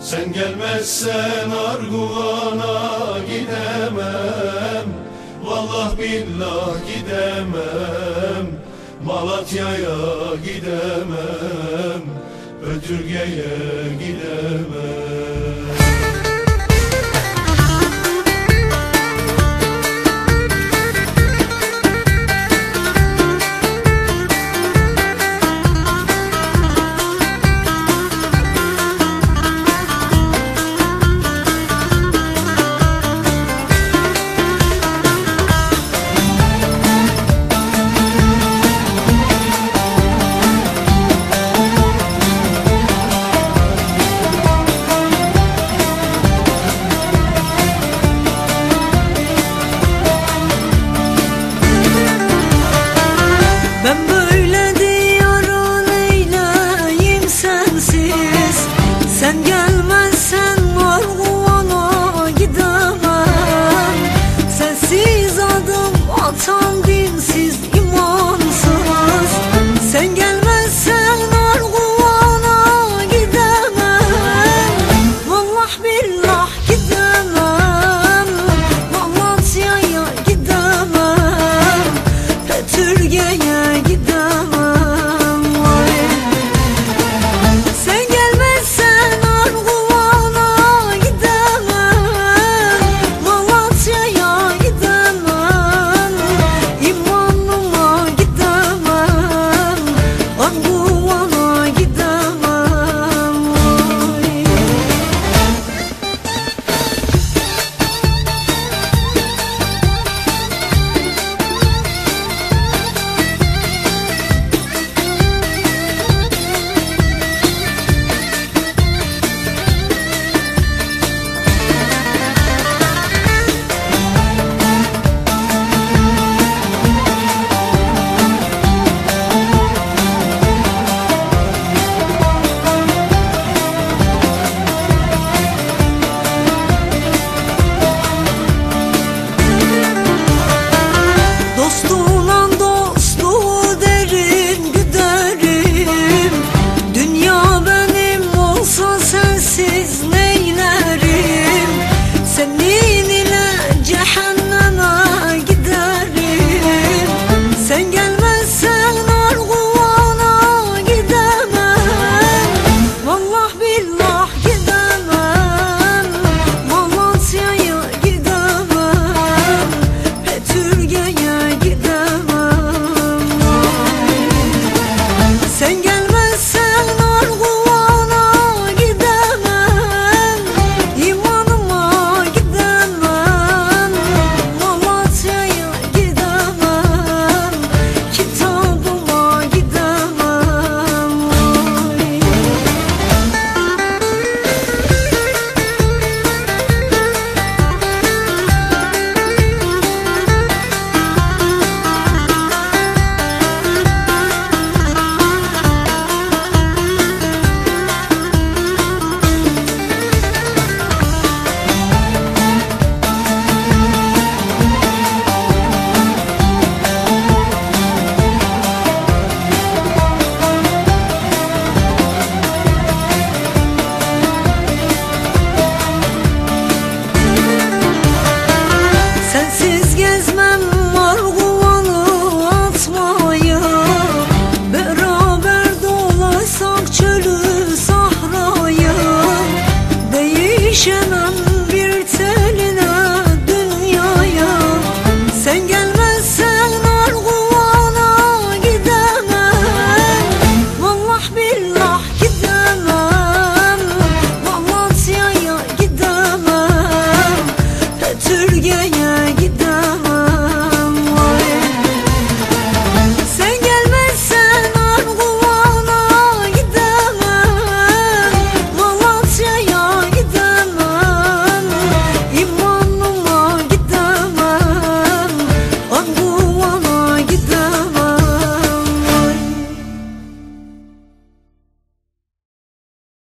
Sen gelmezsen Arguvan'a gidemem. Vallah billah gidemem. Malatya'ya gidemem. Ötürge'ye gidemem.